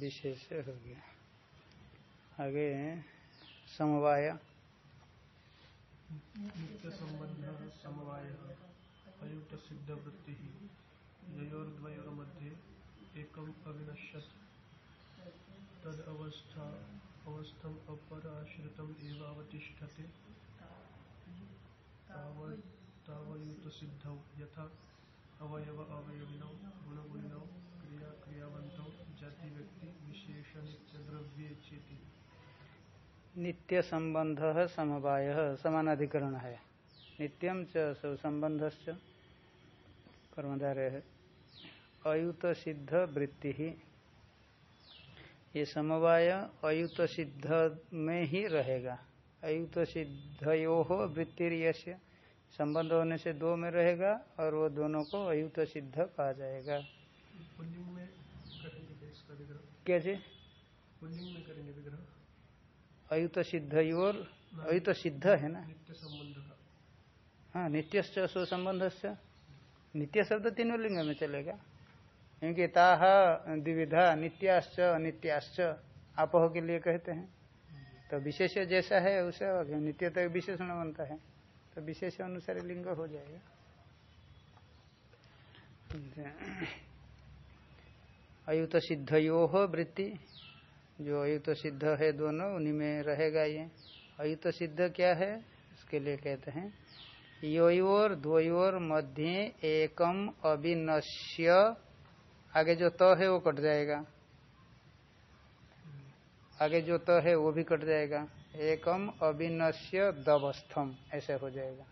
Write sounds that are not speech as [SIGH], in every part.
विशेष हो गया। आगे समवाय। संबंध, समवाय, अयुक्त सिद्ध वृत्ति एकम अविनश्यत। तद अवस्था, अवस्थम अपराश्रितम एव अवतिष्ठते तावत् तावयुत सिद्धौ यथा अवयव अवयविनौ, गुणगुणिनौ क्रिया क्रियावन्तौ नित्य संबंध समवाय, समानाधिकरण है। नित्यम च संबंध कर्मधारय। है अयुत सिद्ध वृत्ति ही ये समवाय अयुत सिद्ध में ही रहेगा। अयुत सिद्धयो वृत्ति यश्य संबंध होने से दो में रहेगा और वो दोनों को अयुत सिद्ध कहा जाएगा पुल्लिंग में करेंगे इसका विग्रह कैसे? में करेंगे विग्रह अयुत सिद्ध है ना? नित्य हाँ नित्यश्च सो संबंध नित्य शब्द तीनों लिंग में चलेगा। क्योंकि ताह, द्विविधा, नित्याश्च, अनित्याश्च, आपह के लिए कहते हैं। तो विशेष जैसा है, उसे नित्य तो विशेषण बनता है। तो विशेष अनुसार लिंग हो जाएगा। अयुत सिद्ध सिद्धयो वृत्ति। जो अयुत सिद्ध है दोनों, उन्हीं में रहेगा ये। अयुत सिद्ध क्या है? उसके लिए कहते हैं योर द्वयोर मध्य एकम अविनश्य। आगे जो त तो है, वो कट जाएगा। आगे जो त तो है, वो भी कट जाएगा। एकम अभिनश्य दवस्थम, ऐसे हो जाएगा।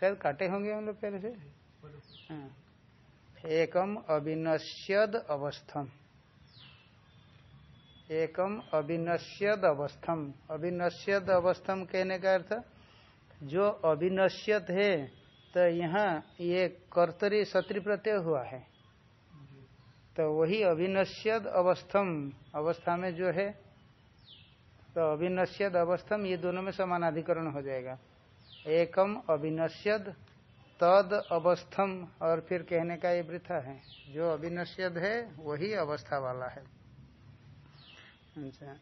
शायद काटे होंगे हम लोग पहले से? हाँ। एकम अविनश्यद अवस्थम। एकम अविनश्यद अवस्थम। अविनश्यद अवस्थम कहने का अर्थ, जो अविनश्यत है तो यहाँ ये कर्तरी सत्री प्रत्यय हुआ है। तो वही अविनश्यद अवस्थम अवस्था में जो है तो अविनश्यद अवस्थम ये दोनों में समानाधिकरण हो जाएगा। एकम अविनश्यद तद अवस्थम, और फिर कहने का ये वृथा है। जो अविनश्यद है, वही अवस्था वाला है। अच्छा।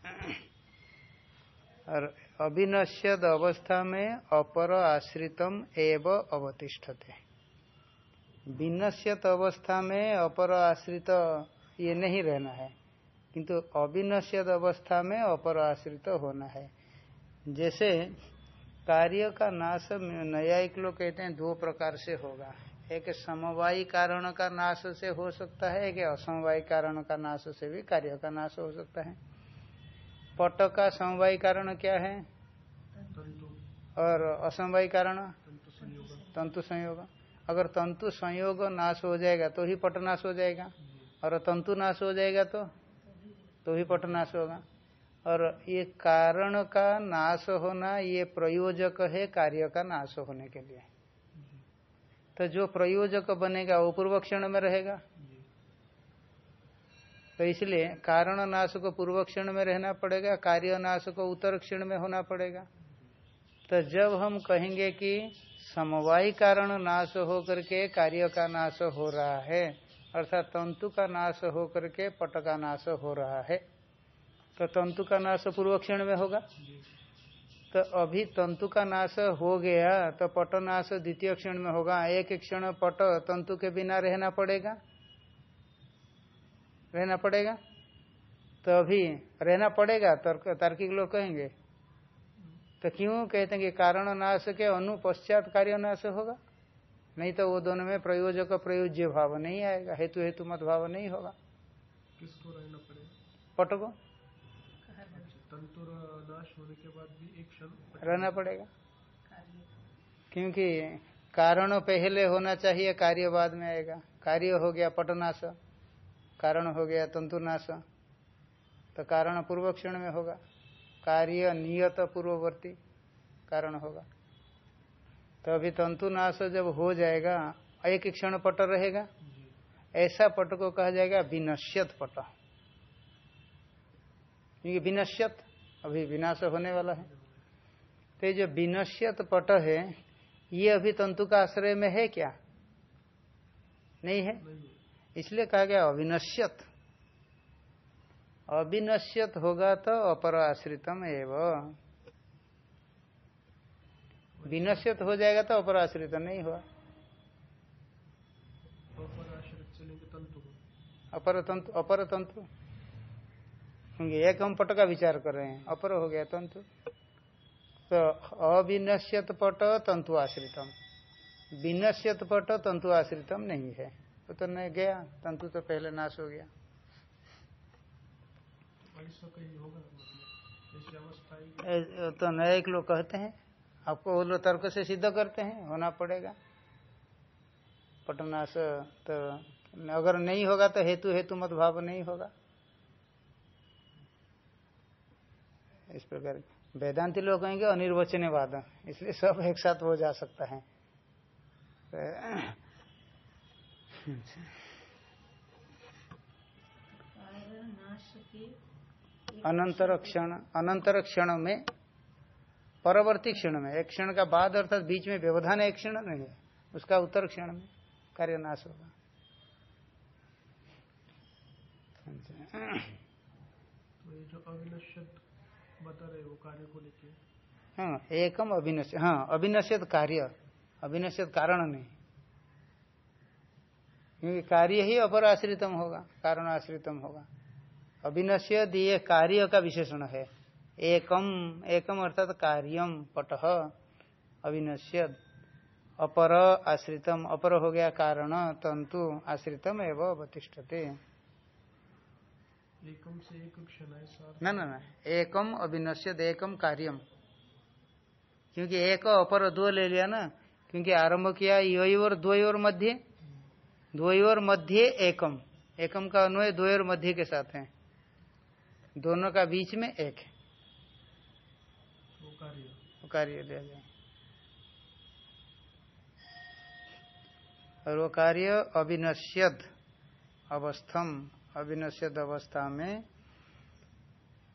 और अविनश्यद अवस्था में अपर आश्रितम एव अवतिष्ठते। विनश्यत अवस्था में अपर आश्रित, ये नहीं रहना है। किंतु अविनश्यत अवस्था में अपर आश्रित होना है। जैसे कार्य का नाश न्यायिक लोग कहते हैं दो प्रकार से होगा। एक समवायी कारण का नाश से हो सकता है एक असमवायी कारण का नाश से भी कार्य का नाश हो सकता है। पट का समवायी कारण क्या है? और असमवायी कारण? तंतु संयोग। अगर तंतु संयोग नाश हो जाएगा तो ही पट नाश हो जाएगा। और तंतु नाश हो जाएगा तो? तो ही पट नाश होगा। और ये कारण का नाश होना, ये प्रयोजक है, कार्य का नाश होने के लिए। तो जो प्रयोजक बनेगा, वो पूर्व क्षण में रहेगा। तो इसलिए कारण नाश को पूर्व क्षण में रहना पड़ेगा, कार्य नाश को उत्तर क्षण में होना पड़ेगा। तो जब हम कहेंगे कि समवाय कारण नाश हो करके कार्य का नाश हो रहा है, अर्थात तंतु का नाश हो करके पट का नाश हो रहा है तो तंतु का नाश पूर्व क्षण में होगा। तो अभी तंतु का नाश हो गया तो पट नाश द्वितीय क्षण में होगा। एक क्षण पट तंतु के बिना रहना पड़ेगा। रहना पड़ेगा? तो अभी रहना पड़ेगा तार्किक लोग कहेंगे। तो क्यों कहते हैं कि कारण नाश के अनुपश्चात कार्य नाश होगा? नहीं तो वो दोनों में प्रयोजक प्रयोज्य भाव नहीं आएगा हेतु हेतु मत भाव नहीं होगा। किसको रहना पड़ेगा? पट को? तंतु नाश होने के बाद भी एक क्षण रहना पड़ेगा। क्योंकि कारण पहले होना चाहिए, कार्य बाद में आएगा। कार्य हो गया पटनाश, कारण हो गया तंतुनाश तो कारण पूर्व क्षण में होगा। कार्य नियत पूर्ववर्ती कारण होगा। तो अभी तंतुनाश जब हो जाएगा, एक क्षण पट रहेगा। ऐसा पट को कहा जाएगा विनश्यत पट। क्योंकि विनश्यत अभी विनाश होने वाला है। तो जो विनश्यत पट है ये अभी तंतु का आश्रय में है क्या? नहीं है? इसलिए कहा गया अविनश्यत। अविनश्यत होगा तो अपर आश्रितम एवं। विनश्यत हो जाएगा तो अपर आश्रित नहीं हुआ। अपर तंतु। अपर तंतु एक हम पट का विचार कर रहे हैं। अपर हो गया तंतु। तो अविनश्यत पट तंतु आश्रितम। विनश्यत पट तंतु आश्रितम नहीं है। वो तो नहीं गया। तंतु तो पहले नाश हो गया। तो नए एक लोग कहते हैं। आपको वो लोग तर्क से सिद्ध करते हैं। होना पड़ेगा। पटनाश तो अगर नहीं होगा तो हेतु हेतु मत भाव नहीं होगा। इस प्रकार। वेदांति लोग कहेंगे अनिर्वचने वाद इसलिए सब एक साथ हो जा सकता है। अनंतर क्षण अनंतर क्षण में, परवर्ती क्षण में, एक क्षण का बाद अर्थात बीच में व्यवधान एक क्षण नहीं है, उसका उत्तर क्षण में कार्य नाश होगा। तो जो अविनश्यत बता रहे वो कार्य को लेके? हाँ एकम अभिनश्य हाँ अभिनश्यत कार्य। अभिनश्यत कारण नहीं। क्योंकि कार्य ही अपर आश्रितम होगा, कारण आश्रितम होगा। अभिनश्य दिए कार्य का विशेषण है। एकम एकम अर्थात कार्यम, पट अविनश्य अपर आश्रितम, अपर हो गया कारण, तंतु, आश्रितम एवं अवतिष्ठते। एकम से एक क्षण न न न। एकम अविनश्य एकम कार्यम। क्योंकि एक अपर दो ले लिया ना क्योंकि आरंभ किया योर द्वयोर मध्य। द्वयोर मध्य एकम। एकम का अन्वय द्वयोर मध्य के साथ है। दोनों का बीच में एक है। वो कार्य। लिया। जाए और वो कार्य अविनश्यद अवस्थम। अविनश्यद अवस्था में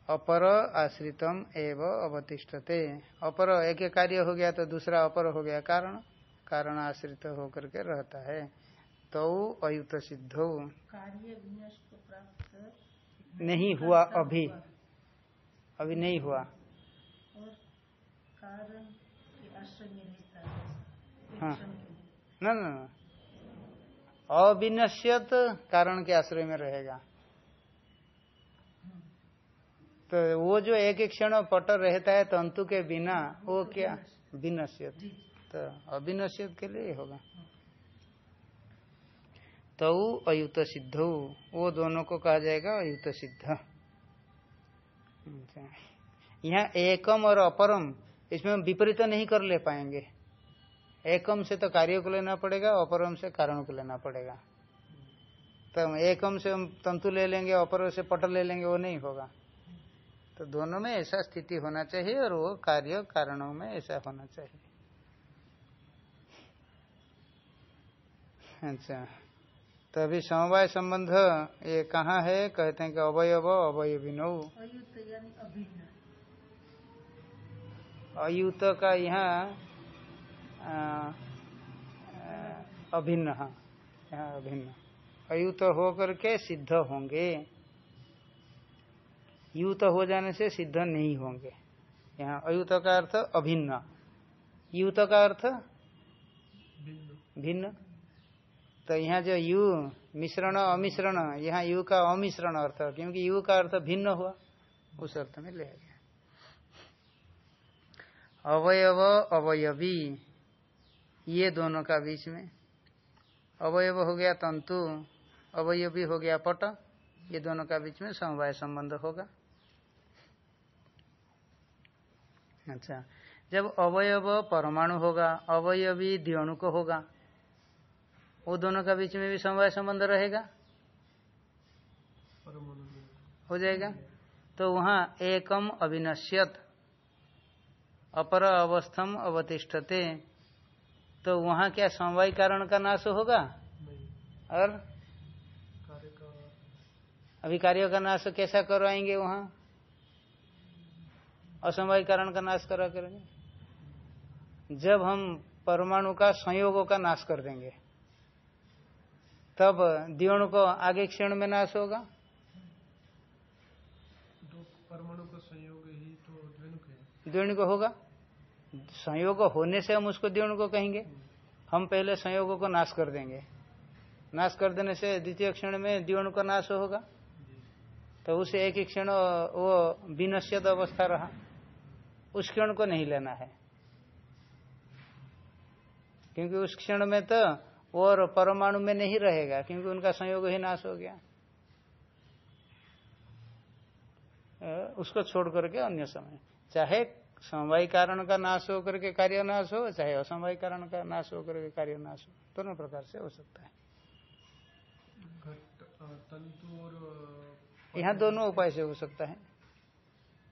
अपर आश्रितम एव अवतिष्ठते। अपर एक कार्य हो गया तो दूसरा अपर हो गया। कारण? कारण आश्रित होकर के रहता है। तो अयुत सिद्ध। नहीं हुआ अभी। अभी नहीं हुआ। हाँ। न न। अविनश्यत कारण के आश्रय में रहेगा। तो वो जो एक एक क्षण पट रहता है तंतु के बिना, वो क्या? विनश्यत। तो अविनश्यत के लिए होगा। तो अयुत सिद्ध वो दोनों को कहा जाएगा अयुत सिद्ध। अच्छा। यहाँ एकम और अपरम, इसमें हम विपरीत नहीं कर ले पाएँगे। एकम से तो कार्य को लेना पड़ेगा अपरम से कारण को लेना पड़ेगा। तो एकम से हम तंतु ले लेंगे अपर से पट ले लेंगे वो नहीं होगा। तो दोनों में ऐसा स्थिति होना चाहिए और वो कार्य कारणों में ऐसा होना चाहिए। अच्छा। तो अभी समवाय संबंध ये कहाँ है? कहते हैं कि अवयव अवयविनो। अयुत का यहाँ अभिन्न यहाँ अभिन्न। अयुत होकर के सिद्ध होंगे। युत हो जाने से सिद्ध नहीं होंगे। यहाँ अयुत का अर्थ अभिन्न। युत का अर्थ भिन्न। तो यहाँ जो यु, मिश्रण, अमिश्रण, यहाँ यु का अमिश्रण अर्थ, क्योंकि यु का अर्थ भिन्न हुआ, उस अर्थ में ले गया। अवयव, अवयवी। ये दोनों का बीच में। अवयव हो गया तंतु, अवयवी हो गया पट, ये दोनों का बीच में समवाय संबंध होगा। अच्छा जब अवयव परमाणु होगा, अवयवी को होगा, वो दोनों का बीच में भी समवाय संबंध रहेगा? हो जाएगा? तो वहाँ एकम अविनश्यत, अपर अवस्थम अवतिष्ठते तो वहाँ क्या समवाय कारण का नाश होगा? और? अभी का नाश कैसा करवाएँगे वहाँ? असमवाय कारण का नाश करा करेंगे? जब हम परमाणु का संयोगों का नाश कर देंगे तब दियोणु को आगे क्षण में नाश होगा? परमाणु का संयोग ही तो द्वेणु को होगा? संयोग होने से हम उसको द्विण को कहेंगे। हम पहले संयोग को नाश कर देंगे। नाश कर देने से द्वितीय क्षण में द्विण का नाश होगा। तो उसे एक ही क्षण वो विनश्यत अवस्था रहा। उस क्षण को नहीं लेना है। क्योंकि उस क्षण में तो और परमाणु में नहीं रहेगा, क्योंकि उनका संयोग ही नाश हो गया। उसको छोड़ करके अन्य समय। चाहे समवाय कारण का नाश होकर के कार्य नाश हो चाहे असमवाय कारण का नाश होकर के कार्य नाश हो दोनों प्रकार से हो सकता है। यहाँ दोनों उपाय से हो सकता है।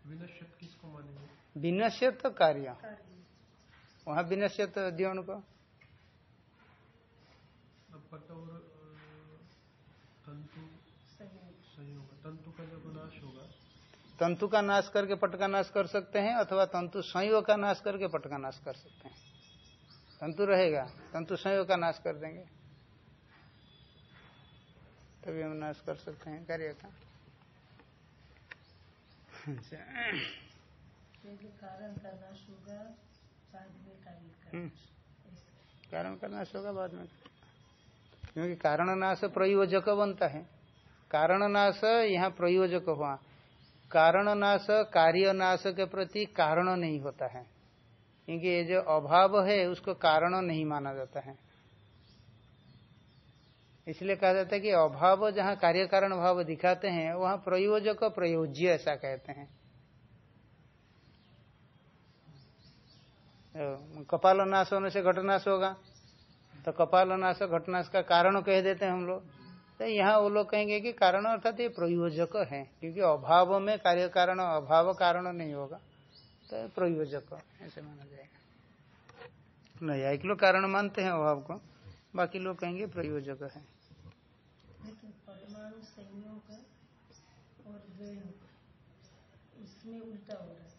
विनश्यत किसको मानेंगे? विनश्यत तो कार्य। वहाँ विनश्यत दियोन को। तंतु संयोग तंतु का जब नाश होगा तंतु का नाश करके पट का नाश कर सकते हैं अथवा तंतु संयोग का नाश करके पट का नाश कर सकते हैं। तंतु रहेगा तंतु संयोग का नाश कर देंगे। तभी हम नाश कर सकते हैं कार्य का। कारण का नाश होगा बाद में हम्म। कारण का नाश होगा बाद में। क्योंकि कारण नाश प्रयोजक बनता है। कारण नाश यहाँ प्रयोजक हुआ। कारण नाश कार्य नाश के प्रति कारण नहीं होता है। क्योंकि ये जो अभाव है, उसको कारण नहीं माना जाता है। इसलिए कहा जाता है कि अभाव जहाँ कार्य कारण भाव दिखाते हैं, वहाँ प्रयोजक प्रयोज्य ऐसा कहते हैं। कपाल नाश होने से घटनाश होगा। तो कपाल नाश घटनाश का कारण कह देते हैं हम लोग। तो यहाँ वो लोग कहेंगे कि कारण अर्थात ये प्रयोजक है क्योंकि अभाव में कार्य कारण अभाव कारण नहीं होगा तो प्रयोजक ऐसे माना जाएगा। नहीं एक लोग कारण मानते हैं अभाव को बाकी लोग कहेंगे प्रयोजक है।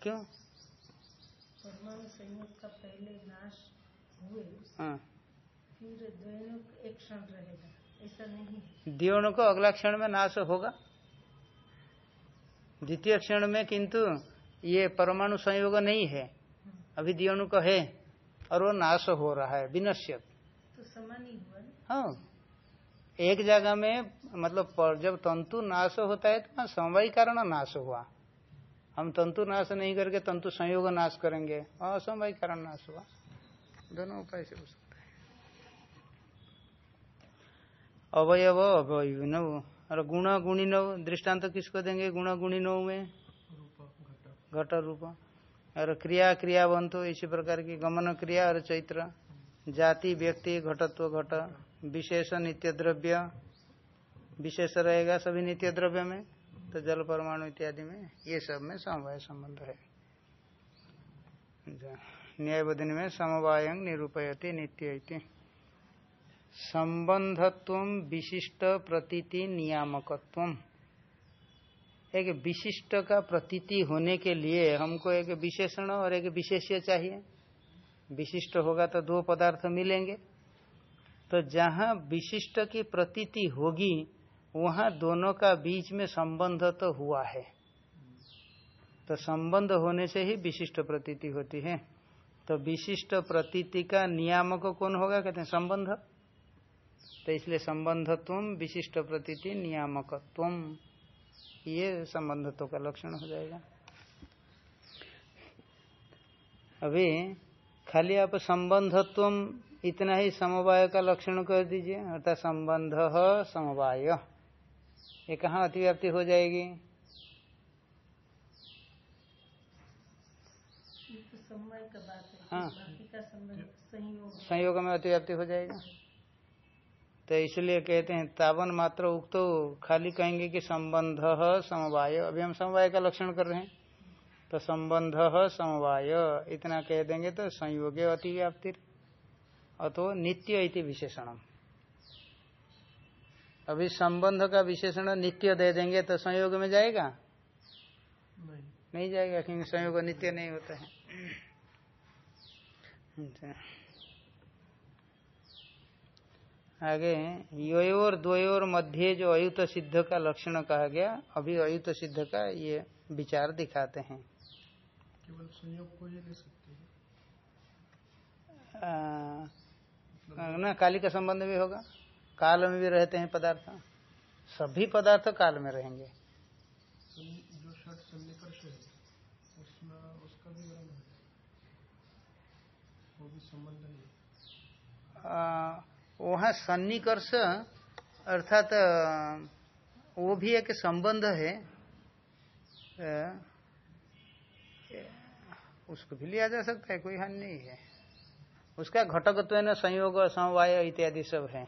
क्यों? परमाणु संयोग का पहले नाश हुए हाँ। फिर एक क्षण रहेगा। ऐसा नहीं दियों को अगला क्षण में नाश होगा। द्वितीय क्षण में किंतु ये परमाणु संयोग नहीं है। अभी दियोणु का है और वो नाश हो रहा है विनश्यत। तो समान ही हुआ हाँ। एक जगह में मतलब जब तंतु नाश होता है तो समवाय कारण नाश हुआ। हम तंतु नाश नहीं करके तंतु संयोग नाश करेंगे। असमवाय कारण नाश हुआ। दोनों उपाय से हो। अवयव अवयविनव और गुण गुणी नव, दृष्टांत किसको देंगे? गुण गुणी नव में? घट रूप। और क्रिया, क्रियावंतो, इसी प्रकार की गमन क्रिया और चैत्र। जाति, व्यक्ति, घटत्व, घट। विशेष नित्य द्रव्य विशेष रहेगा सभी नित्य द्रव्य में? तो जल, परमाणु इत्यादि में। ये सब में समवाय संबंध है। न्याय में समवाय निरूपयती नित्य संबंधत्व विशिष्ट प्रतीति नियामकत्व। एक विशिष्ट का प्रतीति होने के लिए हमको एक विशेषण और एक विशेष्य चाहिए। विशिष्ट होगा तो दो पदार्थ मिलेंगे। तो जहाँ विशिष्ट की प्रतीति होगी, वहाँ दोनों का बीच में संबंध तो हुआ है। तो संबंध होने से ही विशिष्ट प्रतीति होती है। तो विशिष्ट प्रतीति का नियामक कौन होगा, कहते हैं संबंध। तो इसलिए संबंधत्व विशिष्ट प्रतीति नियामकत्व। ये संबंधत्व का लक्षण हो जाएगा। अभी खाली आप संबंधत्व इतना ही समवाय का लक्षण कर दीजिए अर्थात संबंध समवाय। ये कहाँ अतिव्याप्ति हो जाएगी? तो हाँ। संयोग। संयोग में अतिव्याप्ति हो जाएगा। तो इसलिए कहते हैं तावन मात्र उक्त खाली कहेंगे कि संबंध है समवाय। अभी हम समवाय का लक्षण कर रहे हैं। तो संबंध है समवाय इतना कह देंगे तो संयोग अति व्याप्ति अतो नित्य इति विशेषण अभी संबंध का विशेषण नित्य दे देंगे तो संयोग में जाएगा? नहीं, नहीं जाएगा क्योंकि संयोग नित्य नहीं होता है [CLEARS THROAT] अच्छा। आगे योर द्वयोर मध्य जो अयुत सिद्ध का लक्षण कहा गया अभी अयुत सिद्ध का ये विचार दिखाते हैं। केवल संयोग को ले सकते हैं। ना काली का संबंध भी होगा? काल में भी रहते हैं पदार्थ? सभी पदार्थ काल में रहेंगे। जो षट सन्निकर्ष है उसमें उसका भी वो भी संबंध नहीं आ, वहाँ सन्निकर्ष अर्थात वो भी एक संबंध है। उसको भी लिया जा सकता है कोई हानि नहीं है। उसका घटकत्व न संयोग समवाय इत्यादि सब है।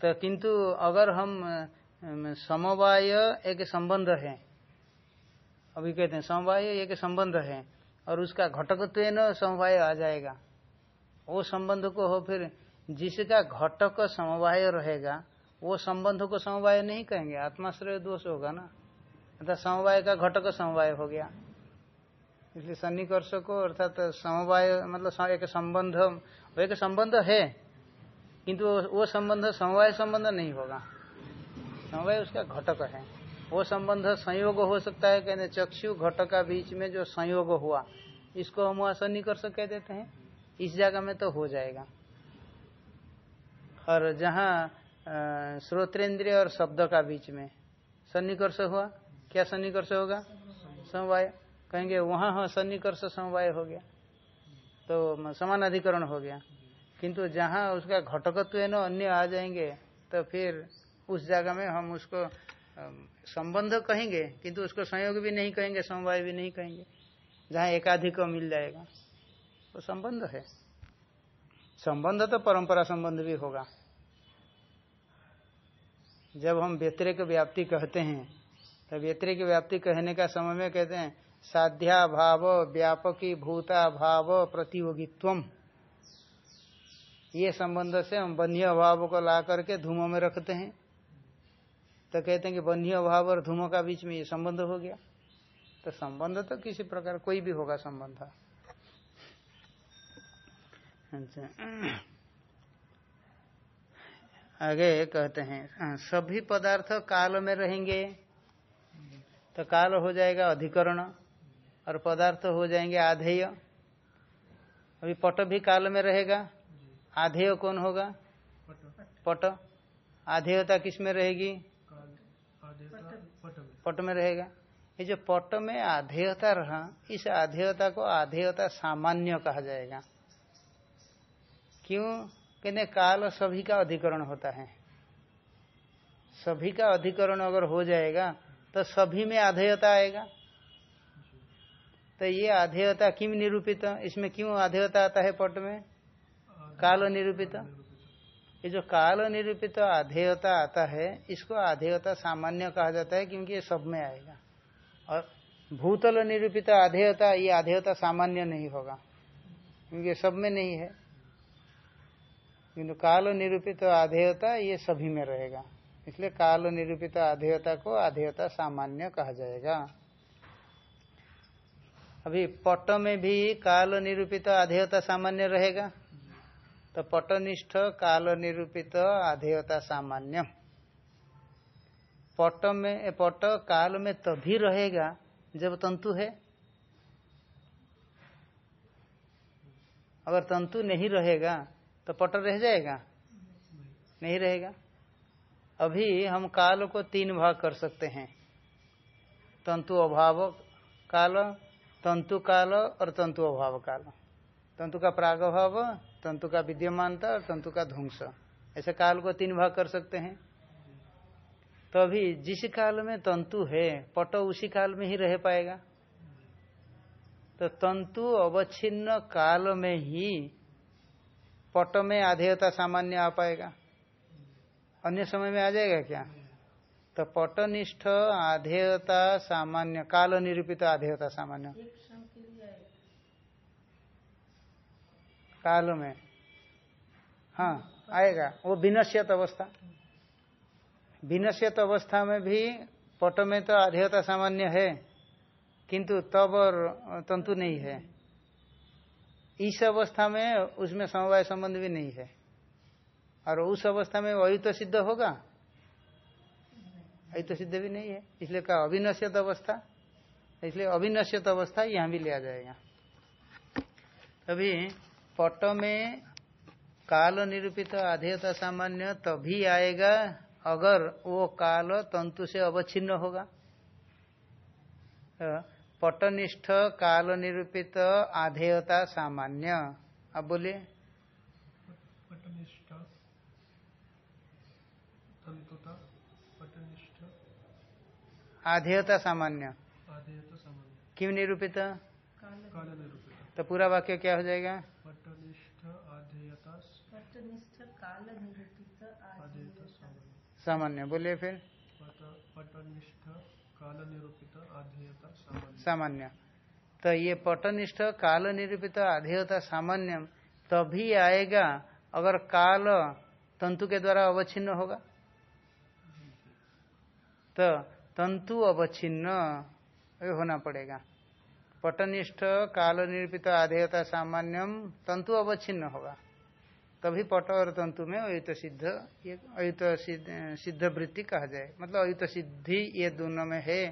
तो तो किंतु अगर हम समवाय एक संबंध है अभी कहते हैं समवाय एक संबंध है और उसका घटकत्व न समवाय आ जाएगा। वो संबंध को हो फिर जिसका घटक समवाय रहेगा, वो संबंध को समवाय नहीं कहेंगे। आत्माश्रय दोष होगा ना? अर्थात समवाय का घटक समवाय हो गया। इसलिए सन्निकर्ष को अर्थात समवाय मतलब एक संबंध, वो एक संबंध है, किंतु वो- वो संबंध समवाय संबंध नहीं होगा। समवाय उसका घटक है। वो संबंध संयोग हो सकता है कहते चक्षु घट का बीच में जो संयोग हुआ, इसको हम वहाँ सन्निकर्ष कह देते हैं। इस जगह में तो हो जाएगा। और जहाँ श्रोत्रेंद्रिय और शब्द का बीच में, सन्निकर्ष हुआ, क्या सन्निकर्ष होगा? समवाय। कहेंगे, वहाँ हाँ सन्निकर्ष समवाय हो गया। तो समान अधिकरण हो गया। किंतु जहाँ उसका घटकत्व ना, अन्य आ जाएँगे तो फिर उस जगह में हम उसको संबंध कहेंगे, किंतु उसको संयोग भी नहीं कहेंगे, समवाय भी नहीं कहेंगे। जहाँ एकाधिक मिल जाएगा तो संबंध है। संबंध तो परंपरा संबंध भी होगा। जब हम व्यतिरिक व्याप्ति कहते हैं तो व्यतिरिक व्याप्ति कहने का समय में कहते हैं साध्या भाव व्यापकी भूता भाव प्रतियोगित्वम। ये संबंध से हम बन्य भाव को ला करके धूमों में रखते हैं। तो कहते हैं कि बन्य अभाव और धूमो का बीच में ये संबंध हो गया। तो संबंध तो किसी प्रकार कोई भी होगा संबंध। अच्छा। आगे कहते हैं सभी पदार्थ काल में रहेंगे तो काल हो जाएगा अधिकरण और पदार्थ हो जाएँगे आधेय। अभी पट भी काल में रहेगा आधेय कौन होगा? पट। आधेयता किसमें रहेगी? पट में रहेगा। ये जो पट में आधेयता रहा, इस आधेयता को आधेयता सामान्य कहा जाएगा। क्यों? कहते काल सभी का अधिकरण होता है। सभी का अधिकरण अगर हो जाएगा तो सभी में आधेयता आएगा। तो ये आधेयता किम निरूपित? इसमें क्यों आधेयता आता है पट में? काल निरूपित? ये जो काल निरूपित आधेयता आता है, इसको आधेयता सामान्य कहा जाता है क्योंकि ये सब में आएगा। और भूतल निरूपित आधेयता, ये आधेयता सामान्य नहीं होगा, क्योंकि ये सब में नहीं है। किंतु काल निरूपित आधेयता ये सभी में रहेगा। इसलिए काल निरूपित आधेयता को आधेयता सामान्य कहा जाएगा। अभी पट में भी काल निरूपित आधेयता सामान्य रहेगा। तो पटनिष्ठ काल निरूपित आधेयता सामान्य। पट में, पट काल में तभी रहेगा जब तंतु है। अगर तंतु नहीं रहेगा तो पट रह जाएगा? नहीं रहेगा। अभी हम काल को तीन भाग कर सकते हैं। तंतु अभाव काल, तंतु काल और तंतु अभाव काल। तंतु का प्रागभाव तंतु का विद्यमानता और तंतु का ध्वंस। ऐसे काल को तीन भाग कर सकते हैं। तो अभी जिस काल में तंतु है, पट उसी काल में ही रह पाएगा। तो तंतु अवच्छिन्न काल में ही पट में आधेयता सामान्य आ पाएगा। अन्य समय में आ जाएगा क्या? तो पटनिष्ठ आधेयता सामान्य, काल निरूपित आधेयता सामान्य एक क्षण के लिए आएगा काल में। हाँ आएगा। वो विनश्यत अवस्था। विनश्यत अवस्था में भी पट में तो आधेयता सामान्य है, किंतु तब और तंतु नहीं है। इस अवस्था में उसमें समवाय संबंध भी नहीं है। और उस अवस्था में वही तो सिद्ध होगा? अयुत सिद्ध भी नहीं है। इसलिए कहा अविनश्यत अवस्था। इसलिए अविनश्यत अवस्था यहाँ भी लिया जाएगा। अभी पट में काल निरूपित आधेयता सामान्य तभी आएगा अगर वो काल तंतु से अवच्छिन्न होगा। पटनिष्ठ काल निरूपित आधेयता सामान्य। अब बोलिए। पटनिष्ठ तंतुता पटनिष्ठ आधेयता सामान्य। आधेयता सामान्य। क्यों निरूपित? काल काल निरूपित। तो पूरा वाक्य क्या हो जाएगा पटनिष्ठ आधेयता पटनिष्ठ काल निरूपित आधेयता आधेयता सामान्य सामान्य बोलिए फिर। पटनिष्ठ काल निरूपित सामान्य। सामान्य। तो ये पटनिष्ठ काल निरूपित आधेयता सामान्य तभी आएगा अगर काल तंतु के द्वारा अवच्छिन्न होगा। तो तंतु अवच्छिन्न होना पड़ेगा। पटनिष्ठ काल निरूपित आधेयता सामान्यम तंतु अवच्छिन्न होगा। तभी पट और तंतु में अयुत सिद्ध ये अयुत सिद्ध, वृत्ति कहा जाए। मतलब अयुत सिद्धि ये दोनों में है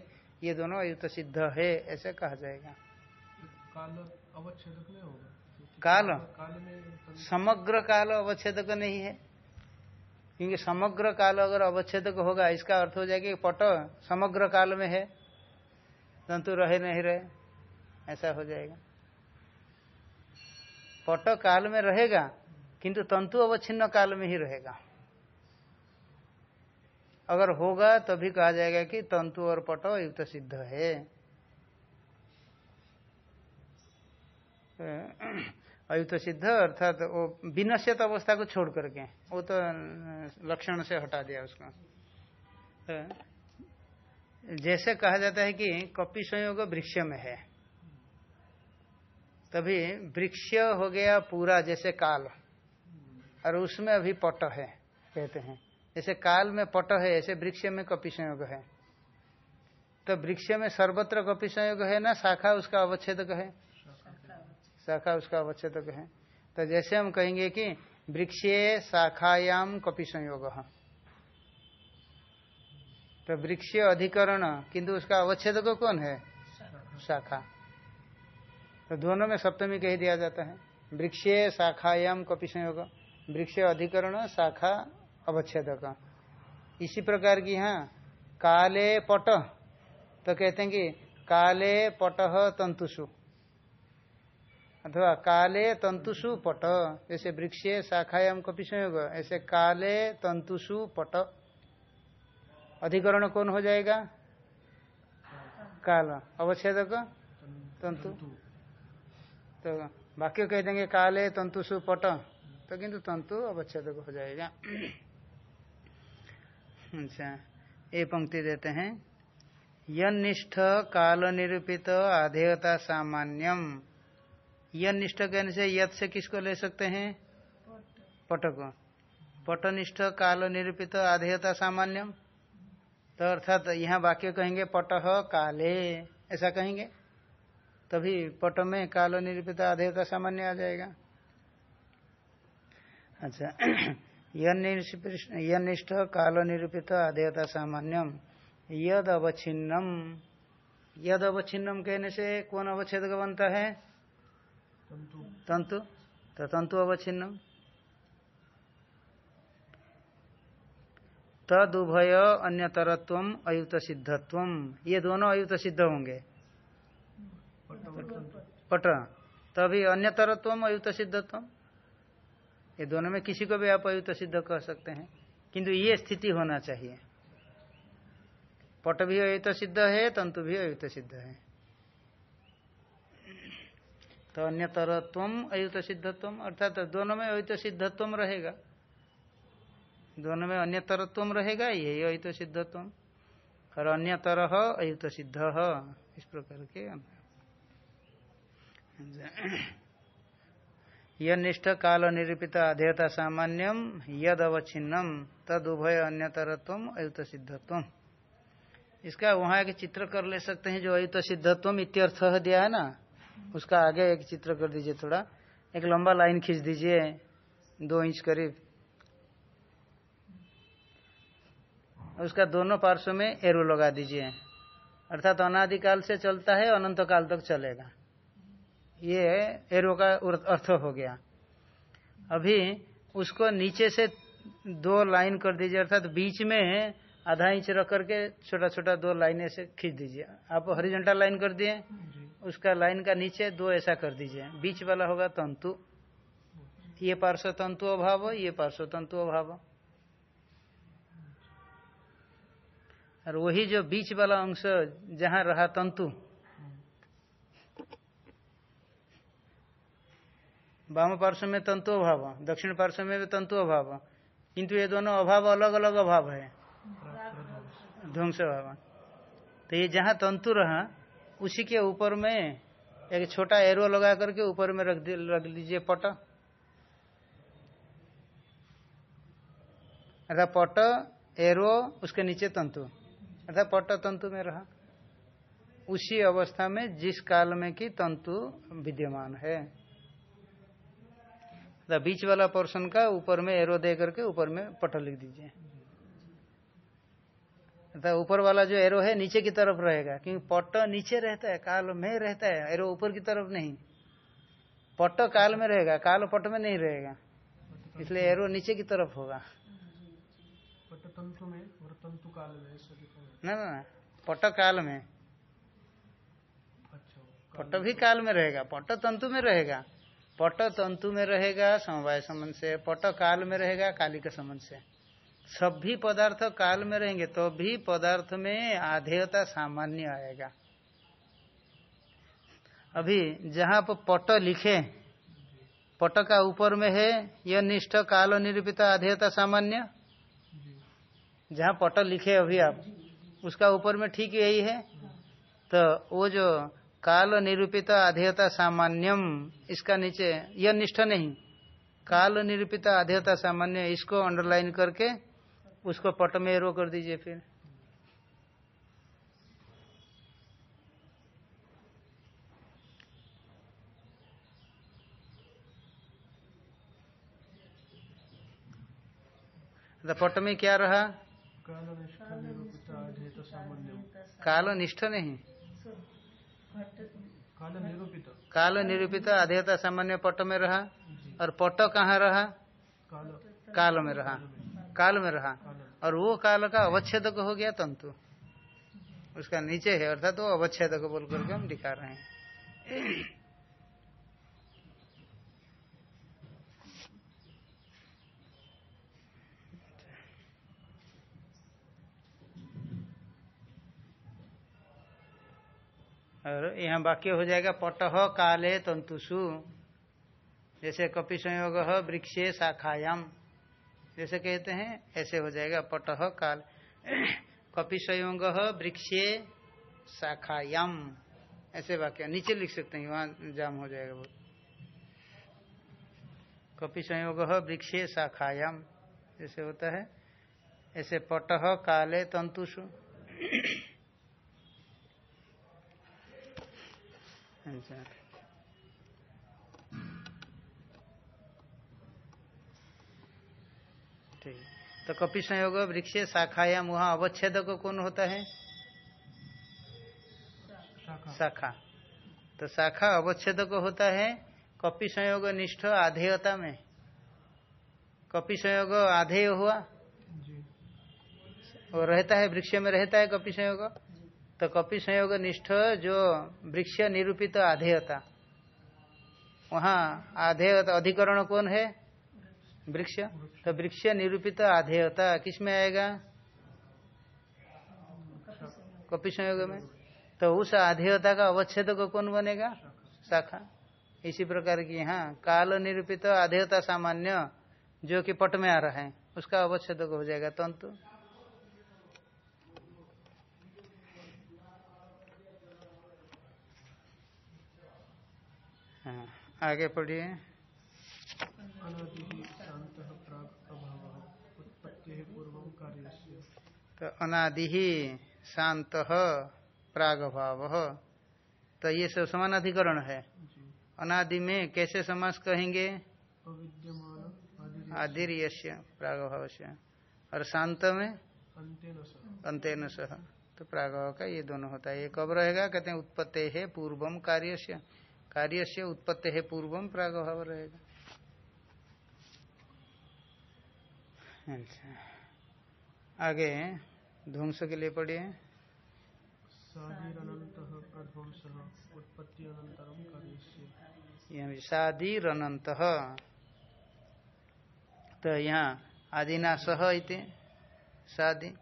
ये दोनों अयुत सिद्ध है ऐसे कहा जाएगा। काल अवच्छेदक नहीं होगा? काल? काल में समग्र काल अवच्छेदक नहीं है। क्योंकि समग्र काल अगर अवच्छेदक होगा इसका अर्थ हो जाएगा कि पट समग्र काल में है। तंतु रहे नहीं रहे ऐसा हो जाएगा। पट काल में रहेगा किंतु तंतु अवच्छिन्न काल में ही रहेगा। अगर होगा, तभी कहा जाएगा कि तंतु और पट युक्त सिद्ध है। अयुत सिद्ध, अर्थात वो विनश्यत अवस्था को छोड़ करके, वो तो लक्षण से हटा दिया उसको। जैसे कहा जाता है कि कपि संयोग वृक्ष में है। तभी वृक्ष हो गया पूरा, जैसे काल। और उसमें अभी पट है, कहते हैं। जैसे काल में पट है, ऐसे वृक्ष में कपि संयोग है। तो वृक्ष में सर्वत्र कपि संयोग है ना? शाखा उसका अवच्छेदक है? शाखा उसका अवच्छेदक है। तो जैसे हम कहेंगे कि वृक्षे शाखायाम कपि संयोग। तो वृक्ष अधिकरण, किंतु उसका अवच्छेदक कौन है? शाखा। तो दोनों में सप्तमी कह दिया जाता है। वृक्षे शाखायाम कपि संयोग। वृक्ष अधिकरण शाखा अवच्छेदक। इसी प्रकार की यहाँ काले पट तो कहते हैं कि काले पट तंतुषु। अथवा काले तंतुषु पट, जैसे वृक्षे शाखायाम कपि संयोग, ऐसे काले तंतुषु पट। अधिकरण कौन हो जाएगा? काल। अवच्छेदक? तंतु। तो वाक्य कह देंगे काले तंतुषु पट। तो किंतु तंतु अवच्छेद हो जाएगा। अच्छा ये पंक्ति देते हैं। यनिष्ठ काल निरूपित आधेयता सामान्यम। यनिष्ठ कहने से यद से किसको ले सकते हैं? पट को पटनिष्ठ काल निरूपित आधेयता सामान्यम। तो अर्थात यहाँ वाक्य कहेंगे पट काले। ऐसा कहेंगे? तभी पट में काल निरूपित आधेयता सामान्य आ जाएगा। अच्छा। यनिष्ठ काल निरूपित आधेयता सामान्यम। यद अवच्छिन्नम यद अवच्छिन्नम कहने से कौन अवच्छेद बनता है? तंतु। तंतु। तो तंतु अवच्छिन्नम। तद उभय अन्यतरत्व अयुत सिद्धत्व ये दोनों अयुत सिद्ध होंगे। पट तभी अन्यतरत्व अयुक्त सिद्धत्व ये दोनों में किसी को भी आप अयुक्त सिद्ध कह सकते हैं। किंतु ये स्थिति होना चाहिए। पट भी अयुत सिद्ध है, तंतु भी अयुत सिद्ध है। तो अन्य अन्यतरत्व अयुत सिद्धत्व अर्थात दोनों में अयुत सिद्धत्व रहेगा। दोनों में अन्यतरत्व रहेगा यही अयुत सिद्धत्व और अन्य तरह अयुत सिद्ध, इस प्रकार के। यनिष्ठ काल निरूपित अधेयता सामान्यम यद अवच्छिन्नम तद उभय अन्यतरत्व अयुत सिद्धत्व इसका वहाँ एक चित्र कर ले सकते हैं, जो अयुत सिद्धत्व इत्यर्थ दिया है ना? उसका आगे एक चित्र कर दीजिए थोड़ा। एक लंबा लाइन खींच दीजिए, दो इंच करीब। उसका दोनों पार्श्व में एरो लगा दीजिए। अर्थात अनादिकाल से चलता है अनंत काल तक चलेगा। ये एरो का अर्थ हो गया। अभी उसको नीचे से दो लाइन कर दीजिए अर्थात तो बीच में आधा इंच रख करके छोटा छोटा दो लाइन ऐसे खींच दीजिए। आप हरिजंटल लाइन कर दिए उसका लाइन का नीचे दो ऐसा कर दीजिए। बीच वाला होगा तंतु। ये पार्श्व तंतु अभाव ये पार्श्व तंतु अभाव। और वही जो बीच वाला अंश जहाँ रहा तंतु वाम पार्श्व में तंतु अभाव दक्षिण पार्श्व में भी तंतु अभाव किंतु ये दोनों अभाव अलग अलग अभाव है। ध्वंस अभाव तो ये जहाँ तंतु रहा, उसी के ऊपर में एक छोटा एरो लगा करके ऊपर में रख रख लीजिए पट। अर्थात पट, एरो, उसके नीचे तंतु। अर्थात पट तंतु में रहा। उसी अवस्था में जिस काल में की तंतु विद्यमान है। तो बीच वाला पोर्शन का ऊपर में एरो दे करके ऊपर में पट लिख दीजिए। अर्थात ऊपर वाला जो एरो है नीचे की तरफ़ रहेगा क्योंकि पट नीचे रहता है काल में रहता है एरो ऊपर की तरफ़ नहीं। पट काल में रहेगा काल पट में नहीं रहेगा। इसलिए एरो नीचे की तरफ़ होगा। तंतु में और तंतु काल में ना ना, पट काल में। अच्छा पट भी काल में रहेगा पट तंतु में रहेगा। पट तंतु में रहेगा, समवाय संबंध से, पट काल में रहेगा काली के संबंध से। सभी पदार्थ काल में रहेंगे तो भी पदार्थ में आधेयता सामान्य आएगा। अभी जहाँ पर पट लिखे, पट का ऊपर में है, यह निष्ठ काल निरूपित आधेयता सामान्य? जहाँ पट लिखे अभी आप, उसका ऊपर में ठीक यही है? तो वो जो काल निरूपित अधेयता सामान्यम इसका नीचे यह निष्ठ नहीं। काल निरूपित अधेयता सामान्य इसको अंडरलाइन करके उसको पट में एरो कर दीजिए फिर। तो पट में क्या रहा? काल निष्ठ नहीं। काल निरूपित। अध्ययता अधेयता सामान्य पट में रहा और पट कहाँ रहा? काल। काल में रहा। काल में रहा। और वो काल का अवच्छेदक हो गया तंतु। उसका नीचे है अर्थात वो अवच्छेदक बोल करके हम दिखा रहे हैं। और यहाँ वाक्य हो जाएगा पटह काले तंतुषु। जैसे कपि संयोग वृक्षे शाखायाम जैसे कहते हैं, ऐसे हो जाएगा पटह काल। कपि संयोग वृक्षे शाखायाम ऐसे वाक्य। नीचे लिख सकते हैं, वहाँ जाम हो जाएगा बहुत। कपि संयोग वृक्षे शाखायाम जैसे होता है, ऐसे पटह काले तंतुषु। अच्छा ठीक। तो कपि संयोग वृक्ष शाखायाम मुहा अवच्छेद को कौन होता है? शाखा। तो शाखा अवच्छेद को होता है कपि संयोग निष्ठ आधेयता में। कपि संयोग आधेय हुआ? जी। वो रहता है वृक्ष में रहता है कपि संयोग? तो कपि संयोग निष्ठ जो वृक्ष निरूपित आधेयता। वहाँ आधेयता अधिकरण कौन है? वृक्ष। तो वृक्ष निरूपित आधेयता किसमें आएगा? कपि संयोग में। तो उस आधेयता का अवच्छेद को कौन बनेगा? शाखा। इसी प्रकार की यहाँ काल निरूपित आधेयता सामान्य जो कि पट में आ रहा है, उसका अवच्छेद हो जाएगा तंतु। हाँ। आगे पढ़िए। प्राग तो अनादि ही शांत प्राग भाव तो ये सब समान अधिकरण है। अनादि में कैसे समास कहेंगे? आदि प्राग भाव से और शांत में? अंतेन सह। तो प्रागव का ये दोनों होता है। ये कब रहेगा? कहते हैं उत्पत्ति है पूर्वम कार्य से कार्य से उत्पत्ति है पूर्वम प्रागभाव रहेगा। अच्छा। आगे ध्वंस के लिए पढ़िए शादी रनंत तो यहाँ आदिना सह इति शादी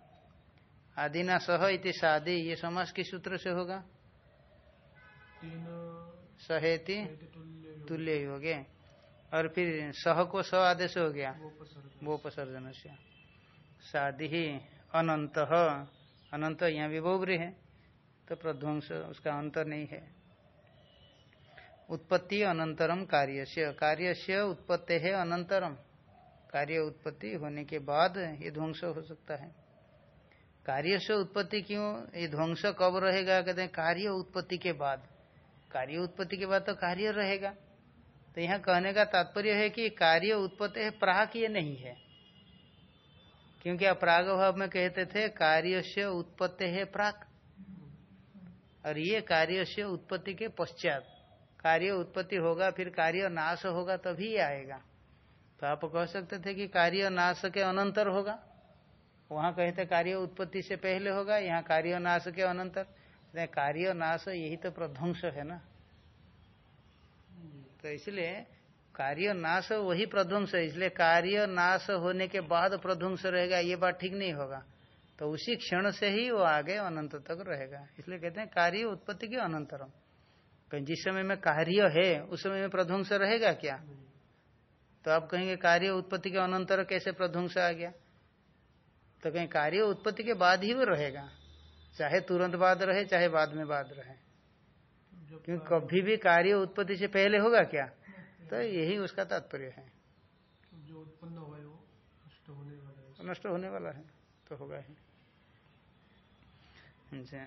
आदिना सह इति शादी ये समास किस सूत्र से होगा? तीन सहेति तुल्य हो गए और फिर सह को स आदेश हो गया। वो उपसर्जन से शादी ही अनंत अनंत यहाँ भी है तो प्रध्वंस उसका अंतर नहीं है। उत्पत्ति अनंतरम कार्य से कार्य से उत्पत्ति है अनंतरम। कार्य उत्पत्ति होने के बाद ये ध्वंस हो सकता है। कार्य से उत्पत्ति क्यों? ये ध्वंस कब रहेगा? कहते हैं, कार्य उत्पत्ति के बाद। कार्य उत्पत्ति के बाद तो कार्य रहेगा। तो यहाँ कहने का तात्पर्य है कि कार्य उत्पत्ति है प्राक ये नहीं है। क्योंकि आप प्राग भाव में कहते थे कार्य से उत्पत्ति है प्राक और ये कार्य से उत्पत्ति के पश्चात, कार्य उत्पत्ति होगा, फिर कार्य नाश होगा, तभी आएगा। तो आप कह सकते थे कि कार्य नाश के अनंतर होगा। वहाँ कहते कार्य उत्पत्ति से पहले होगा, यहाँ कार्य नाश के अनंतर। कार्य नाश यही तो प्रध्वंस है ना। तो इसलिए कार्य नाश वही प्रध्वंस है, इसलिए कार्य नाश होने के बाद प्रध्वंस रहेगा, ये बात ठीक नहीं होगा। तो उसी क्षण से ही वो आगे अनंत तक रहेगा। इसलिए कहते हैं कार्य उत्पत्ति के अनंतरम। कहीं जिस समय में कार्य है, उस समय में प्रध्वंस रहेगा क्या? तो आप कहेंगे कार्य उत्पत्ति के अनंतर कैसे प्रध्वंस आ गया? तो कहीं कार्य उत्पत्ति के बाद ही वो रहेगा। चाहे तुरंत बाद रहे चाहे बाद में बाद रहे। क्योंकि कभी भी कार्य उत्पत्ति से पहले होगा क्या? तो यही उसका तात्पर्य है। जो उत्पन्न हुआ है वो नष्ट होने वाला है। नष्ट होने वाला है तो होगा ही। अच्छा।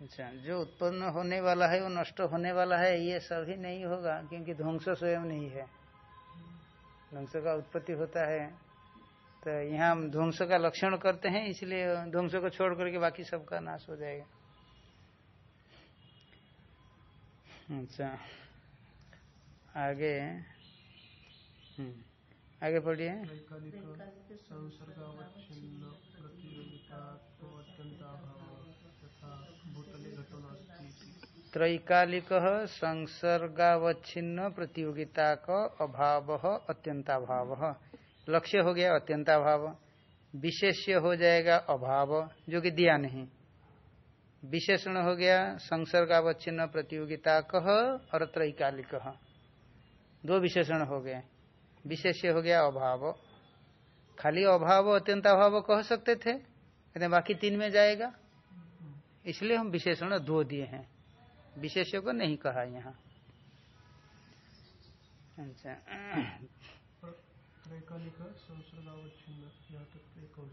अच्छा जो उत्पन्न होने वाला है वो नष्ट होने वाला है ये सभी नहीं होगा क्योंकि ध्वंस स्वयं नहीं है। ध्वंस का उत्पत्ति होता है। तो यहाँ हम ध्वंस का लक्षण करते हैं इसलिए ध्वंस को छोड़ करके बाकी सबका नाश हो जाएगा। अच्छा। आगे। हम्म, आगे पढ़िए। त्रैकालिक संसर्गावच्छिन्न प्रतियोगिता का अभाव अत्यंताभाव। लक्ष्य हो गया, अत्यंताभाव। विशेष्य हो जाएगा, अभाव, जो कि दिया नहीं। विशेषण हो गया, संसर्गावच्छिन्न, प्रतियोगिता कह, और त्रैकालिक दो विशेषण हो गए। विशेष्य हो गया, अभाव। खाली अभाव अत्यंत अभाव कह सकते थे कहते बाकी तीन में जाएगा। इसलिए हम विशेषण दो दिए हैं। विशेष्य को नहीं कहा यहाँ। अच्छा।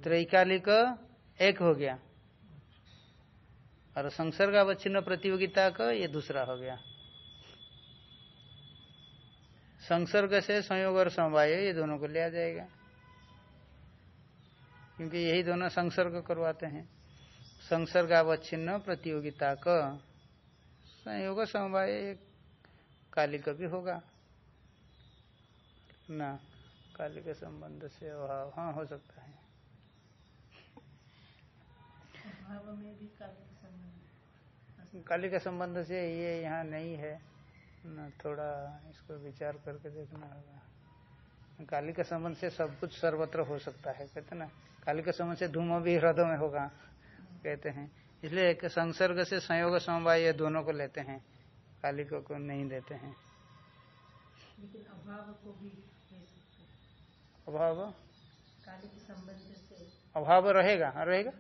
त्रैकालिक एक हो गया। और संसर्ग संसर्गावच्छिन्न प्रतियोगिता का ये दूसरा हो गया। संसर्ग से संयोग और समवाय, ये दोनों को लिया जाएगा। क्योंकि यही दोनों संसर्ग करवाते हैं। संसर्ग अवच्छिन्न प्रतियोगिता का संयोग समवाय कालिक भी होगा। ना। कालिक संबंध से अभाव हाँ हो सकता है। काल के संबंध काली का से ये यहाँ नहीं है। ना थोड़ा इसको विचार करके देखना होगा। काली के संबंध से सब कुछ सर्वत्र हो सकता है कहते ना। काली के संबंध से धूम भी हृदय में होगा कहते हैं। इसलिए एक संसर्ग से संयोग समवाय ये दोनों को लेते हैं। काली को, को नहीं देते हैं। लेकिन अभाव को भी हैं। अभाव? काल के संबंध से। अभाव रहेगा। हाँ रहेगा।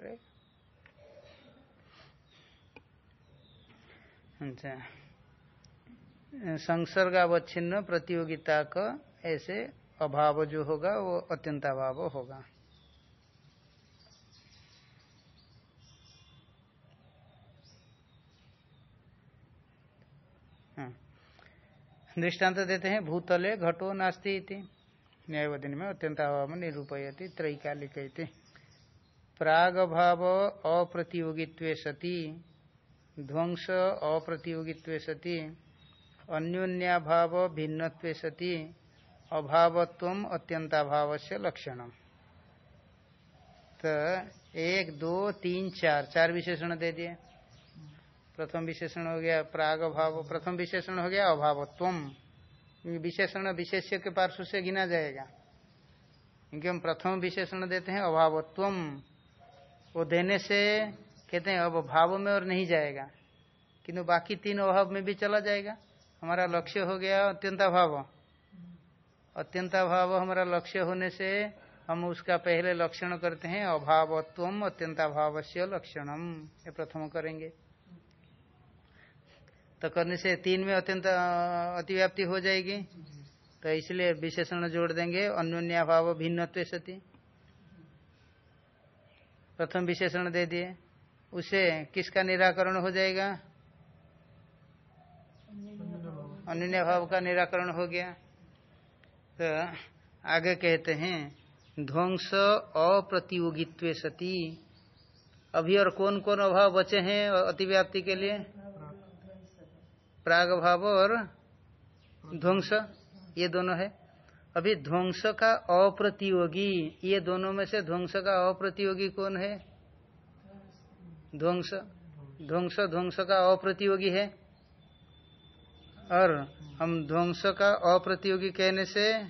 रहेगा। अच्छा। संसर्गावच्छिन्न प्रतियोगिता का ऐसे अभाव जो होगा वो अत्यंत अभाव होगा। हाँ। दृष्टांत देते हैं भूतले घटो नास्ती इति। न्यायवदिन में अत्यंत अभाव निरूपयति, त्रैकालिक प्राग भाव अप्रतियोगित्व सती, ध्वंस अप्रतियोगित्व सती, अन्योन्याभाव भिन्नत्व सती अभावत्व अत्यंताभाव से लक्षण तो एक, दो, तीन, चार चार विशेषण दे दिए। प्रथम विशेषण हो गया प्राग भाव प्रथम विशेषण हो गया अभावत्व विशेषण विशेष्य के पार्श्व से गिना जाएगा। क्योंकि हम प्रथम विशेषण देते हैं अभावत्व वो देने से कहते हैं, अब भाव में और नहीं जाएगा। किंतु बाकी तीन अभाव में भी चला जाएगा। हमारा लक्ष्य हो गया अत्यंता भाव अत्यंता भाव हमारा लक्ष्य होने से हम उसका पहले लक्षण करते हैं अभावत्व अत्यंताभाव से लक्षणम। ये प्रथम करेंगे। तो करने से तीन में अत्यंत अतिव्याप्ति हो जाएगी। तो इसलिए विशेषण जोड़ देंगे। अन्योन्याभाव भिन्न सती। प्रथम विशेषण दे दिए। उसे किसका निराकरण हो जाएगा? अन्य भाव का निराकरण हो गया। तो आगे कहते हैं, ध्वंस अप्रतियोगित्व सती। अभी और कौन कौन अभाव बचे हैं अतिव्याप्ति के लिए? प्राग भाव और ध्वंस, ये दोनों है। अभी ध्वंस का अप्रतियोगी, ये दोनों में से ध्वंस का अप्रतियोगी कौन है? ध्वंस। ध्वंस ध्वंस का अप्रतियोगी है। और हम ध्वंस का अप्रतियोगी कहने से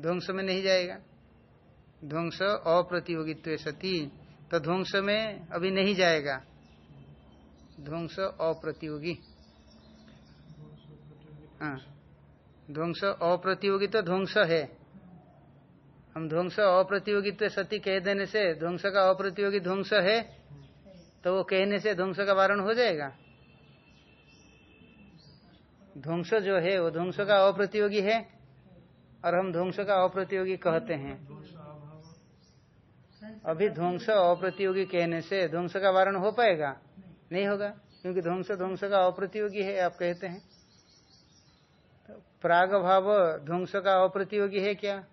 ध्वंस में नहीं जाएगा। ध्वंस अप्रतियोगित्व सती। तो ध्वंस में अभी नहीं जाएगा। ध्वंस अप्रतियोगी। हाँ। ध्वंस अप्रतियोगी तो ध्वंस है। हम ध्वंस अप्रतियोगित्व सती कह देने से ध्वंस का अप्रतियोगी ध्वंस है तो वो कहने से ध्वंस का वारण हो जाएगा। ध्वंस जो है, वो ध्वंस का अप्रतियोगी है, और हम ध्वंस का अप्रतियोगी कहते हैं। अभी ध्वंस अप्रतियोगी कहने से ध्वंस का वारण हो पाएगा? नहीं होगा, क्योंकि ध्वंस ध्वंस का अप्रतियोगी है, आप कहते हैं। तो प्राग भाव ध्वंस का अप्रतियोगी है क्या?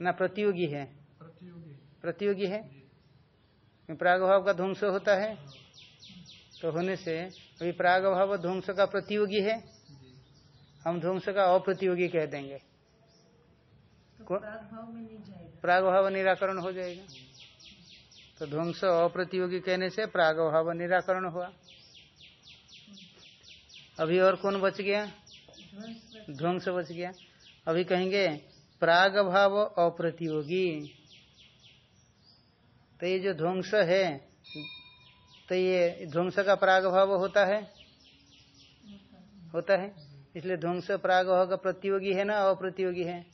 ना, प्रतियोगी है। प्रतियोगी है? प्राग भाव का ध्वंस होता है। तो होने से अभी प्राग भाव ध्वंस का प्रतियोगी है। हम ध्वंस का अप्रतियोगी कह देंगे। तो प्राग भाव निराकरण हो जाएगा। तो ध्वंस अप्रतियोगी कहने से प्राग भाव निराकरण हुआ। अभी और कौन बच गया? ध्वंस। बच गया। अभी कहेंगे प्राग भाव अप्रतियोगी। तो ये जो ध्वंस है तो ये ध्वंस का प्राग भाव होता है। होता है। इसलिए ध्वंस प्राग का प्रतियोगी है ना अप्रतियोगी है?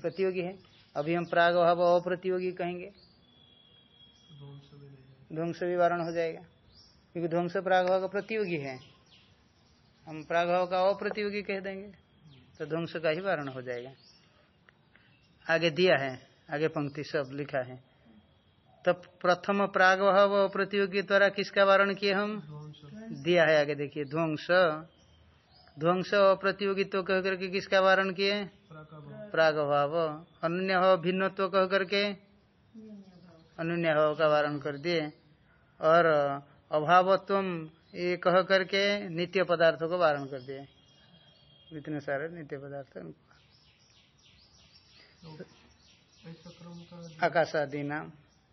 प्रतियोगी है। अभी हम प्राग भाव अप्रतियोगी कहेंगे। ध्वंस भी वारण हो जाएगा। क्योंकि ध्वंस प्रागभाव का प्रतियोगी है। हम प्रागभाव का अप्रतियोगी कह देंगे। तो ध्वंस का ही वारण हो जाएगा। आगे दिया है आगे पंक्ति सब लिखा है। तो प्रथम प्रागभाव प्रतियोगी द्वारा किसका वारण किए हम? दिया है आगे देखिए ध्वंस। ध्वंस प्रतियोगित्व कह करके किसका वारण किए? प्राग भाव अन्य भिन्नत्व कह करके? अन्य भाव का वारण कर दिए। और अभावत्व ये कह करके नित्य पदार्थों को वारण कर दिए। इतने सारे नित्य पदार्थ आकाश आदि नाम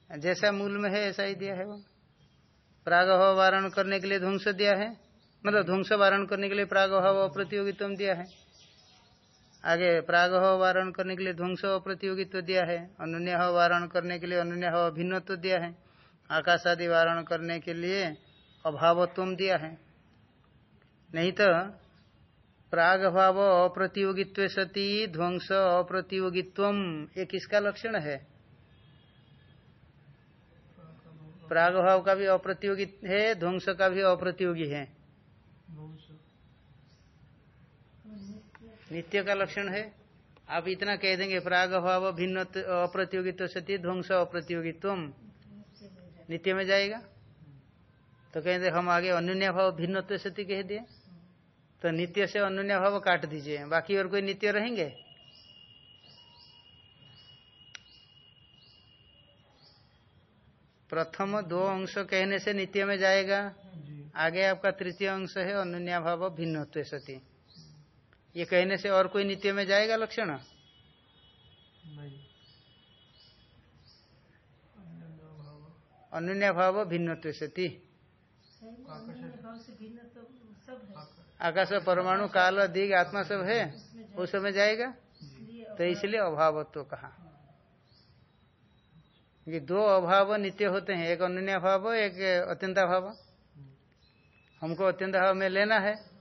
जैसा मूल में है, ऐसा ही दिया है वो। प्रागभाव वारण करने के लिए ध्वंस दिया है। मतलब ध्वंस वारण करने के लिए प्रागभाव अप्रतियोगित्व दिया है। आगे प्रागभाव वारण करने के लिए ध्वंस अप्रतियोगित्व दिया है अनुन्य वारण करने के लिए अनुन्य अभिन्नत्व दिया है, आकाश आदि वारण करने के लिए अभावत्व दिया है। नहीं तो प्रागभाव अप्रतियोगित्व सती ध्वंस अप्रतियोगित्व ये किसका लक्षण है? प्रागभाव का भी अप्रतियोगी है, ध्वंस का भी अप्रतियोगी है। नित्य का लक्षण है। आप इतना कह देंगे प्राग अभाव भिन्न अप्रतियोगित्व सती ध्वंस अप्रतियोगित्व नित्य में जाएगा। तो कहेंगे हम आगे अन्य भाव भिन्नत्व सती कह दिए। तो नित्य से अन्य भाव काट दीजिए। बाकी और कोई नित्य रहेंगे? प्रथम दो अंश कहने से नित्य में जाएगा। आगे आपका तृतीय अंश है अनुन्या भाव भिन्नत्व सती। ये कहने से और कोई नित्य में जाएगा लक्षण? अन्य भाव भिन्न सती। अन्य तो आकाश परमाणु काल दिग आत्मा सब है? उस समय जाएगा? तो इसलिए अभावत्व कहा। ये दो अभाव नित्य होते हैं एक अनुन्या भाव एक अत्यंता भाव हमको अत्यंत भाव में लेना है।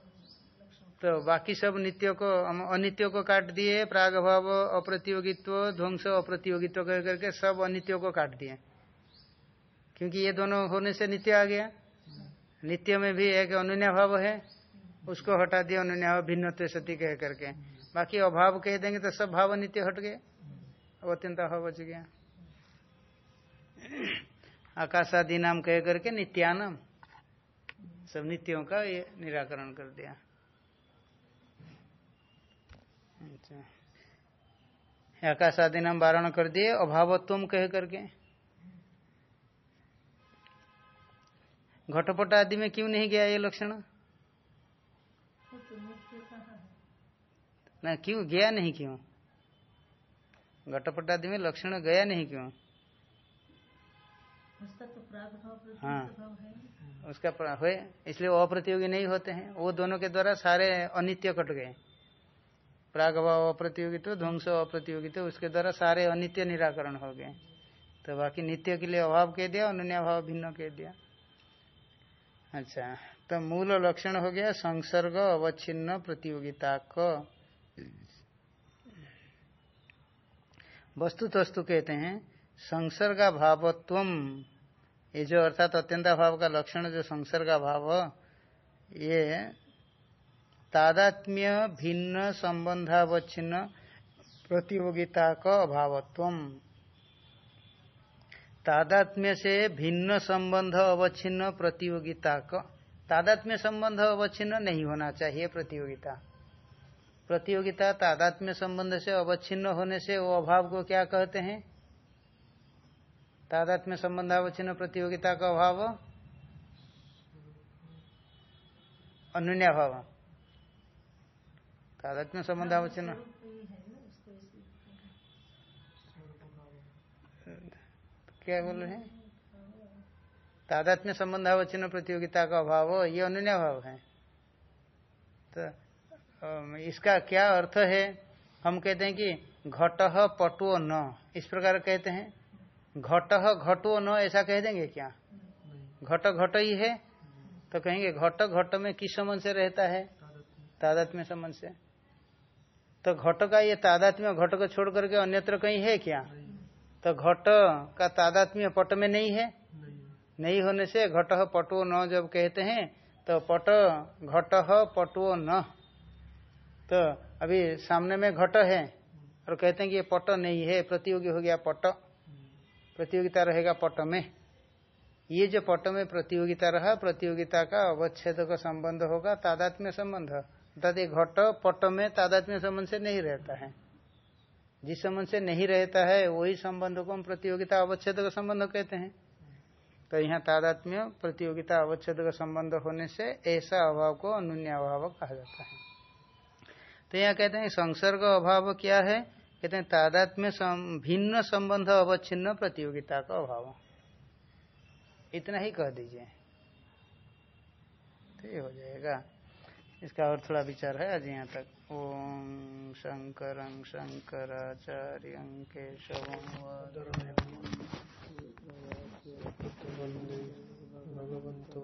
तो बाकी सब नित्यों को, हम अनित्यों को काट दिए प्राग भाव अप्रतियोगित्व, ध्वंस, अप्रतियोगित्व कह करके सब अनित्यों को काट दिए। क्योंकि ये दोनों होने से नित्य आ गया। नित्य में भी एक अनुन्या भाव है, उसको हटा दिया अनुन्या भाव भिन्न सती कह करके। बाकी अभाव कह देंगे तो सब भाव नित्य हट गए। अत्यंत अभाव बच गया। आकाशादि नाम कह करके नित्यानम। सब नित्यों का ये निराकरण कर दिया। अच्छा। आकाश आदि नाम वारण कर दिए अभावत्व कह करके। घटपट आदि में क्यों नहीं गया ये लक्षण? ना क्यों? गया नहीं क्यों? घटपट आदि में लक्षण गया नहीं क्यों? उसका तो है। उसका हुए इसलिए अप्रतियोगी नहीं होते हैं। वो दोनों के द्वारा सारे अनित्य कट गए। प्रागभाव अप्रतियोगित्व ध्वंस अप्रतियोगित्व उसके द्वारा सारे अनित्य निराकरण हो गए। तो बाकी नित्य के लिए अभाव कह दिया अनन्या भाव भिन्न कह दिया। अच्छा तो मूल लक्षण हो गया संसर्ग अवच्छिन्न प्रतियोगिता क। वस्तु तस्तु कहते हैं संसर्गा भावत्वम ये जो अर्थात अत्यंता भाव का लक्षण, जो संसर्गा भाव ये तादात्म्य भिन्न संबंधावच्छिन्न प्रतियोगिता का अभावत्व तादात्म्य से भिन्न संबंध अवच्छिन्न प्रतियोगिता का तादात्म्य संबंध अवच्छिन्न नहीं होना चाहिए प्रतियोगिता। प्रतियोगिता तादात्म्य संबंध से अवच्छिन्न होने से वो अभाव को क्या कहते हैं? तादात्म्य संबंधावच्छिन्न प्रतियोगिता का अभाव? अनुन्या भाव तादात्म्य संबंधावच्छिन्न स्वरूप ना। उसको इसलिए क्या बोल रहे हैं? तादात्म्य संबंधावच्छिन्न प्रतियोगिता का अभाव, ये अनुन्या भाव है। तो इसका क्या अर्थ है? हम कहते हैं कि घट पटुओ न, इस प्रकार कहते हैं। घट घटो न, ऐसा कह देंगे क्या? घट घट ही है। तो कहेंगे, घट घट में किस संबंध से रहता है? तादात्म्य संबंध से। तो घट का ये तादात्म्य घट को छोड़ करके अन्यत्र कहीं है क्या? तो घट का तादात्म्य पट में नहीं है? नहीं नहीं होने से घट पटो न जब कहते हैं तो पट घट पटुओ न। तो अभी सामने में घट है और कहते हैं कि ये पट नहीं है, प्रतियोगी हो गया पट। प्रतियोगिता रहेगा पट में। ये जो पट में प्रतियोगिता रहा, प्रतियोगिता का अवच्छेद का संबंध होगा, तादात्म्य संबंध। अर्थात घट पट में तादात्म्य संबंध से नहीं रहता है। जिस संबंध से नहीं रहता है, वही संबंध को हम प्रतियोगिता अवच्छेद का संबंध कहते हैं। तो यहाँ तादात्म्य प्रतियोगिता अवच्छेद का संबंध होने से ऐसा अभाव को अनुन्य अभाव कहा जाता है। तो यहाँ कहते हैं, संसर्ग अभाव क्या है? कहते हैं, तादात्म्य भिन्न संबंध अवच्छिन्न प्रतियोगिता का अभाव। इतना ही कह दीजिए। तो हो जाएगा। इसका और थोड़ा विचार है आज यहाँ तक। ओम शंकर शंकराचार्य केशव भगवन्तो